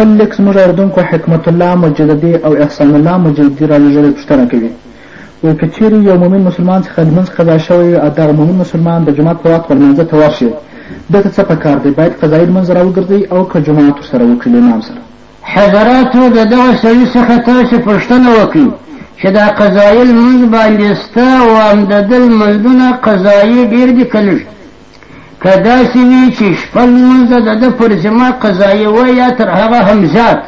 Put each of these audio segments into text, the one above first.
بل لیک زموږ اوریدونکو حکمت الله مجددي او احسان الله مجددي رالیږلې پوښتنه کوي وایي که چیرې یو مؤمن مسلمان څخه لمونځ قضا شوی وي او دغه مؤمن مسلمان د جومات په وخت ورمانځه ته ورشي ده ته څه په کار دی باید قضایي لمونځ راوګرځوي او که جماعت ورسره وکړي له امام سره حضراتو د دغه سړي څخه تاسو پوښتنه وکړئ چې دا قضایي لمونځ باندې سته او همدده لمونځونه قضایي ډېر دي که لږ که داسې وي چې شپه لمونځ د ده پر ذمه قضایي وه یا تر هغه هم زیات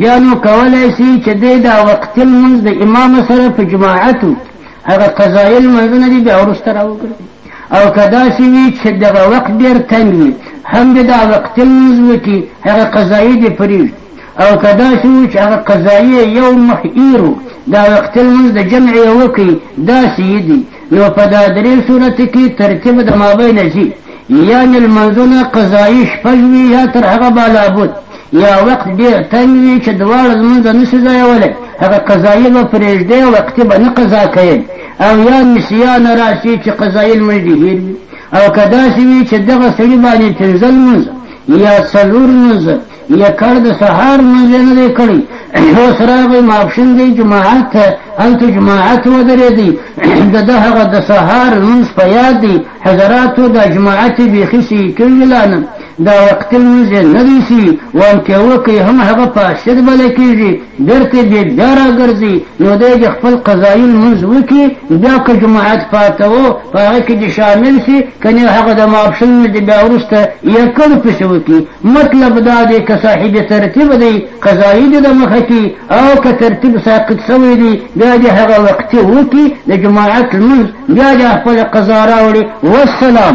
بیا نو کولای سي چې دی دا وقتي لمونځ د امام سره په جماعت هغه قضایي لمونځونه دي بیا وروسته راوګرځي او که داسې وي چې دغه وخت ډېر تنګ وي هم دې دا وقتي لمونځ وکړي هغه قضایي دې پرېږدي او که داسې وي چې هغه قضایي یو مخ ایرو دا وقتي لمونځ د جمع یې وکړي داسې یې دي نو په دا درې صورت کې ترتیب د مابین ځي یعنې لمونځونه قضایي شپږ وي یا تر هغه بالابود یا وخت ډېر تنګ وي چې دواړه لمونځ نه شي ځایولی هغه قضایي به پرېږدې وقتي به نه قضا کوي او یا نسیان راشي چې قضایي لمونځ دې هېر وي او که داسې وي چې دغه سړي باندې پنځه لمونځ یا څلور لمونځ لکړ د سهار منځه نه دی کړی اوس راغی ماپښین دی جماعت ته هلته جماعت ودرېدی د ده هغه د سهار لمونځ په یاد دی حضراتو دا جماعت یې بیخي صحیح کړي لا نه دا وقتي لمونځ یې نه دی صحیح وانکې وکړي هم هغه فاسد بله کېږي بیرته بې بیا راګرځي نو دی د خپل قضایي لمونځ وکړي بیا که جماعت پاته و په هغه کې دې شامل شي کنې هغه د ماپښین نه دې بیا وروسته یې کړو پسې وکړي مطلب دا دی که صاحب ترتیب دی قضایي دې د مخه کړي او که ترتیب ساقط سوی دی بیا دې هغه وقتي وکړي د جماعت لمونځ بیا دې خپله قضا راوړي والسلام